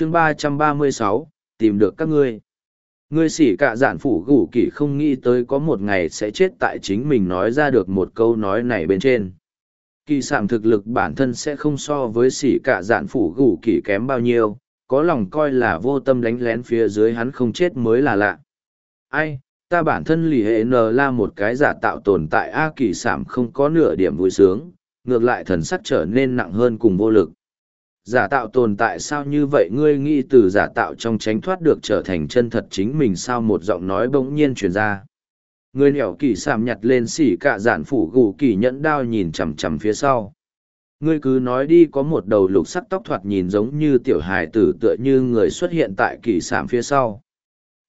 chương ba trăm ba mươi sáu, tìm được các ngươi. Ngươi xỉ cả dạn phủ gủ kỷ không nghĩ tới có một ngày sẽ chết tại chính mình nói ra được một câu nói này bên trên. Kỳ sảm thực lực bản thân sẽ không so với xỉ cả dạn phủ gủ kỷ kém bao nhiêu, có lòng coi là vô tâm đánh lén phía dưới hắn không chết mới là lạ. Ai, ta bản thân lì hệ n là một cái giả tạo tồn tại a kỳ sảm không có nửa điểm vui sướng, ngược lại thần sắc trở nên nặng hơn cùng vô lực giả tạo tồn tại sao như vậy? Ngươi nghĩ từ giả tạo trong tránh thoát được trở thành chân thật chính mình sao? Một giọng nói bỗng nhiên truyền ra. Người nẻo kỳ sàm nhặt lên xỉ cạ giản phủ gù kỳ nhẫn đao nhìn chằm chằm phía sau. Ngươi cứ nói đi, có một đầu lục sắc tóc thoạt nhìn giống như tiểu hài tử tựa như người xuất hiện tại kỳ sàm phía sau.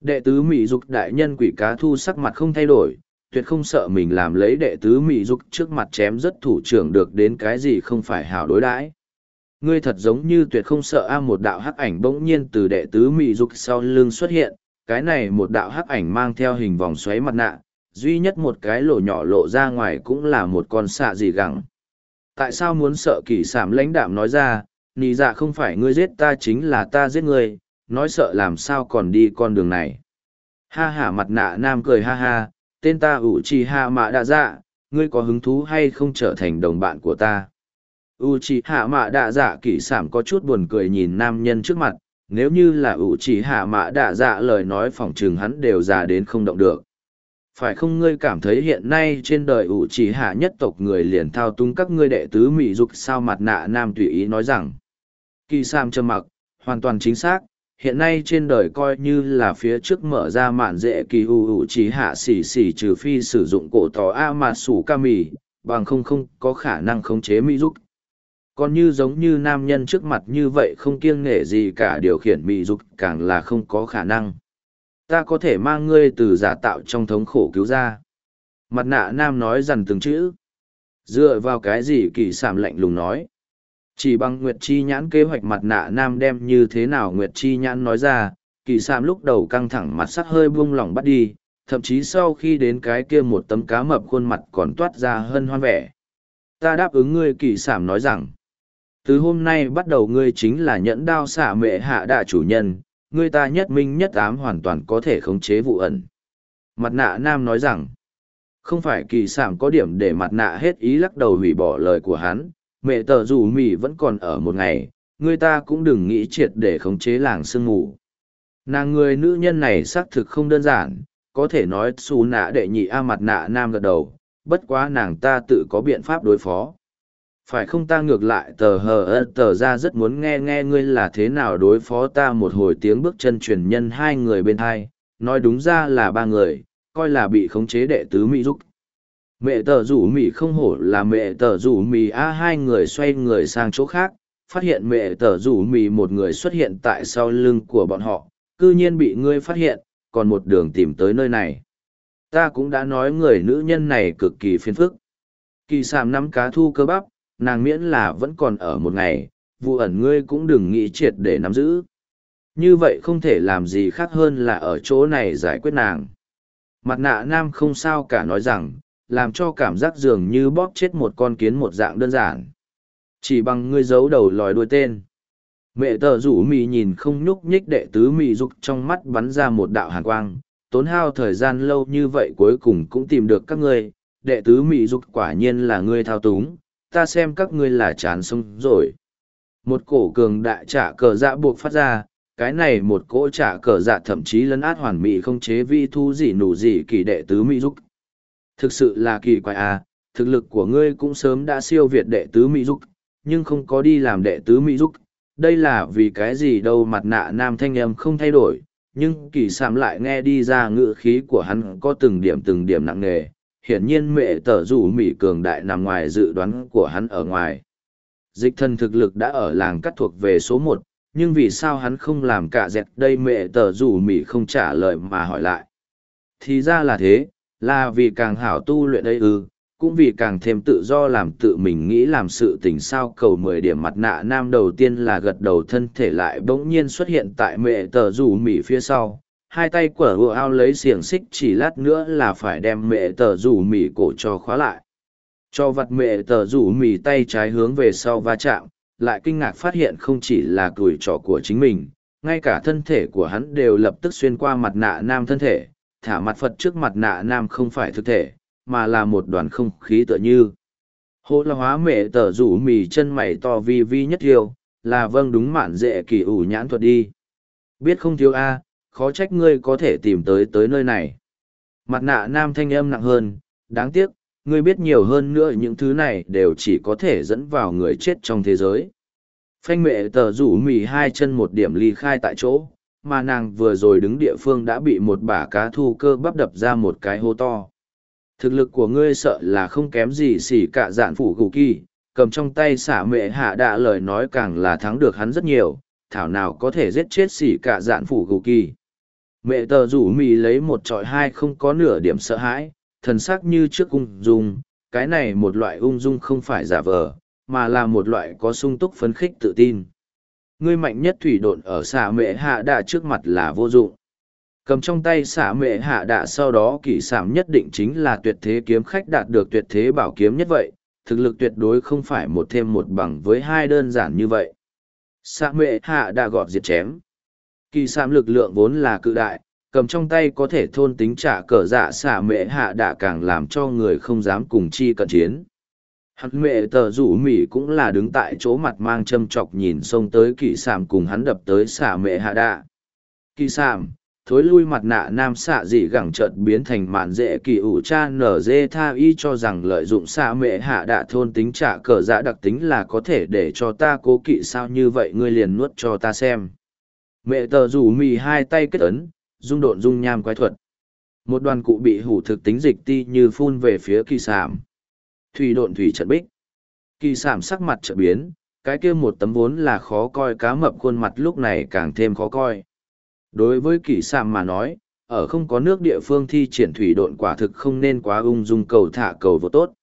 Đệ tứ mỹ dục đại nhân quỷ cá thu sắc mặt không thay đổi, tuyệt không sợ mình làm lấy đệ tứ mỹ dục trước mặt chém rất thủ trưởng được đến cái gì không phải hảo đối đãi ngươi thật giống như tuyệt không sợ a, một đạo hắc ảnh bỗng nhiên từ đệ tứ mỹ dục sau lưng xuất hiện, cái này một đạo hắc ảnh mang theo hình vòng xoáy mặt nạ, duy nhất một cái lỗ nhỏ lộ ra ngoài cũng là một con xạ gì gẳng. Tại sao muốn sợ kỳ sảm lãnh đạm nói ra, nì dạ không phải ngươi giết ta chính là ta giết ngươi, nói sợ làm sao còn đi con đường này. Ha ha, mặt nạ nam cười ha ha, tên ta ủ trì hạ mạ đã dạ ngươi có hứng thú hay không trở thành đồng bạn của ta? U chỉ hạ mạ đạ dạ kỷ sảm có chút buồn cười nhìn nam nhân trước mặt, nếu như là u chỉ hạ mạ đạ dạ lời nói phỏng chừng hắn đều già đến không động được. Phải không ngươi cảm thấy hiện nay trên đời u chỉ hạ nhất tộc người liền thao túng các ngươi đệ tứ mỹ dục sao mặt nạ nam tùy ý nói rằng? Kỳ sam trầm mặc, hoàn toàn chính xác, hiện nay trên đời coi như là phía trước mở ra mạn dễ kỳ u u chỉ hạ xỉ xỉ trừ phi sử dụng cổ tỏ a mà sủ ca mì bằng không không có khả năng khống chế mỹ dục còn như giống như nam nhân trước mặt như vậy không kiêng nể gì cả điều khiển mỹ dục, càng là không có khả năng. Ta có thể mang ngươi từ giả tạo trong thống khổ cứu ra. Mặt nạ nam nói dằn từng chữ. Dựa vào cái gì kỳ sảm lạnh lùng nói? Chỉ bằng nguyệt chi nhãn kế hoạch mặt nạ nam đem như thế nào nguyệt chi nhãn nói ra, kỳ sảm lúc đầu căng thẳng mặt sắc hơi buông lỏng bắt đi, thậm chí sau khi đến cái kia một tấm cá mập khuôn mặt còn toát ra hơn hoan vẻ. Ta đáp ứng ngươi kỳ sảm nói rằng từ hôm nay bắt đầu ngươi chính là nhẫn đao xả mệ hạ đạ chủ nhân, ngươi ta nhất minh nhất ám hoàn toàn có thể khống chế vụ ẩn. Mặt nạ nam nói rằng, không phải kỳ sản có điểm để mặt nạ hết ý lắc đầu hủy bỏ lời của hắn, mẹ tờ dù mì vẫn còn ở một ngày, ngươi ta cũng đừng nghĩ triệt để khống chế làng sương mù. Nàng người nữ nhân này xác thực không đơn giản, có thể nói xù nạ đệ nhị a mặt nạ nam gật đầu, bất quá nàng ta tự có biện pháp đối phó phải không ta ngược lại tờ hờ ơ, tờ ra rất muốn nghe nghe ngươi là thế nào đối phó ta một hồi tiếng bước chân truyền nhân hai người bên hai. Nói đúng ra là ba người, coi là bị khống chế đệ tứ mỹ giúp mẹ tờ rủ mì không hổ là mẹ tờ rủ mì a, hai người xoay người sang chỗ khác, phát hiện mẹ tờ rủ mì một người xuất hiện tại sau lưng của bọn họ c ư nhiên bị ngươi phát hiện, còn một đường tìm tới nơi này. Ta cũng đã nói người nữ nhân này cực kỳ phiền phức. Kỳ sàm nắm cá thu cơ bắp nàng miễn là vẫn còn ở một ngày, vụ ẩn ngươi cũng đừng nghĩ triệt để nắm giữ. Như vậy không thể làm gì khác hơn là ở chỗ này giải quyết nàng. Mặt nạ nam không sao cả nói rằng, làm cho cảm giác dường như bóp chết một con kiến một dạng đơn giản. Chỉ bằng ngươi giấu đầu lòi đuôi tên. Mẹ tờ rủ mì nhìn không nhúc nhích đệ tứ mì dục trong mắt bắn ra một đạo hàn quang, tốn hao thời gian lâu như vậy cuối cùng cũng tìm được các ngươi, đệ tứ mị dục quả nhiên là ngươi thao túng, ta xem các ngươi là chán sống rồi. Một cổ cường đại trả cờ dạ buộc phát ra, cái này một cỗ trả cờ dạ thậm chí lấn át hoàn mỹ không chế vi thu gì nụ gì kỳ đệ tứ mỹ giúp. Thực sự là kỳ quái à, thực lực của ngươi cũng sớm đã siêu việt đệ tứ mỹ giúp, nhưng không có đi làm đệ tứ mỹ giúp. Đây là vì cái gì đâu mặt nạ nam thanh em không thay đổi, nhưng kỳ sạm lại nghe đi ra ngữ khí của hắn có từng điểm từng điểm nặng nề, hiển nhiên mẹ tờ rủ mỹ cường đại nằm ngoài dự đoán của hắn ở ngoài. Dịch thần thực lực đã ở làng cắt thuộc về số một, nhưng vì sao hắn không làm cả dẹt đây mẹ tờ rủ mỹ không trả lời mà hỏi lại. Thì ra là thế, là vì càng hảo tu luyện đây ư, cũng vì càng thêm tự do làm tự mình nghĩ làm sự tình sao cầu mười điểm mặt nạ nam đầu tiên là gật đầu thân thể lại bỗng nhiên xuất hiện tại mẹ tờ rủ mỉ phía sau hai tay của hùa ao lấy xiềng xích chỉ lát nữa là phải đem mẹ tờ rủ mì cổ cho khóa lại cho vặt mẹ tờ rủ mì tay trái hướng về sau va chạm lại kinh ngạc phát hiện không chỉ là cùi trỏ của chính mình ngay cả thân thể của hắn đều lập tức xuyên qua mặt nạ nam thân thể, thả mặt Phật trước mặt nạ nam không phải thực thể, mà là một đoàn không khí tựa như. Hô la hóa mẹ tờ rủ mì chân mày to vi vi nhất thiêu là vâng đúng mạn dễ kỳ ủ nhãn thuật đi. Biết không thiếu A, khó trách ngươi có thể tìm tới tới nơi này. Mặt nạ nam thanh âm nặng hơn, đáng tiếc, ngươi biết nhiều hơn nữa những thứ này đều chỉ có thể dẫn vào người chết trong thế giới. Phanh Mệ tờ rủ mì hai chân một điểm ly khai tại chỗ, mà nàng vừa rồi đứng địa phương đã bị một bả cá thu cơ bắp đập ra một cái hô to. Thực lực của ngươi sợ là không kém gì xỉ cả dạn phủ gù kỳ, cầm trong tay xả mẹ hạ đạ lời nói càng là thắng được hắn rất nhiều, thảo nào có thể giết chết xỉ cả dạn phủ gù kỳ. Mẹ tờ rủ mì lấy một trọi hai không có nửa điểm sợ hãi, thần sắc như trước ung dung, cái này một loại ung dung không phải giả vờ, mà là một loại có sung túc phấn khích tự tin. Ngươi mạnh nhất thủy độn ở xả mẹ hạ đạ trước mặt là vô dụng. Cầm trong tay xả mẹ hạ đạ sau đó kỷ sảm nhất định chính là tuyệt thế kiếm khách đạt được tuyệt thế bảo kiếm nhất vậy, thực lực tuyệt đối không phải một thêm một bằng với hai đơn giản như vậy. Xả mẹ hạ đạ gọt diệt chém. Kỳ sạm lực lượng vốn là cự đại, cầm trong tay có thể thôn tính trả cờ dạ xả mẹ hạ đã càng làm cho người không dám cùng chi cận chiến. Hắn mệ tờ rủ mỉ cũng là đứng tại chỗ mặt mang châm chọc nhìn xông tới kỳ sạm cùng hắn đập tới xả mẹ hạ đạ kỳ sạm thối lui mặt nạ nam xạ dị gẳng trợt biến thành mạn dễ kỳ ủ cha nở dê tha y cho rằng lợi dụng xạ mẹ hạ đạ thôn tính trả cờ dạ đặc tính là có thể để cho ta cố kỵ sao như vậy ngươi liền nuốt cho ta xem mẹ tờ rủ mì hai tay kết ấn, rung độn dung nham quái thuật. Một đoàn cụ bị hủ thực tính dịch ti như phun về phía kỳ sảm. Thủy độn thủy trận bích. Kỳ sảm sắc mặt trợ biến, cái kia một tấm vốn là khó coi cá mập khuôn mặt lúc này càng thêm khó coi. Đối với kỳ sảm mà nói, ở không có nước địa phương thi triển thủy độn quả thực không nên quá ung dung cầu thả cầu vô tốt.